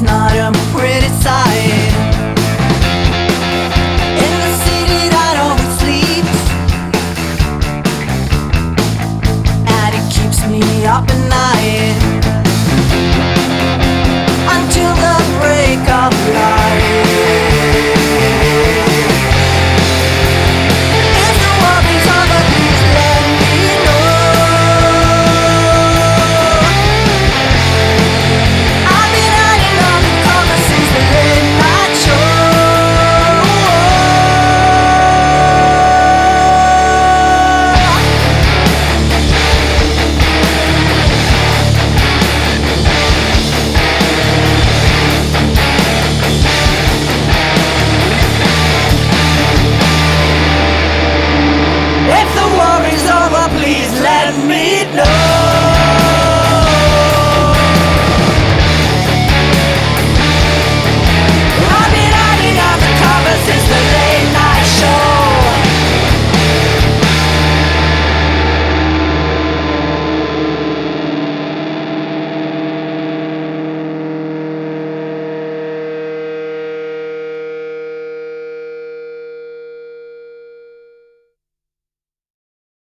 not a pretty sight.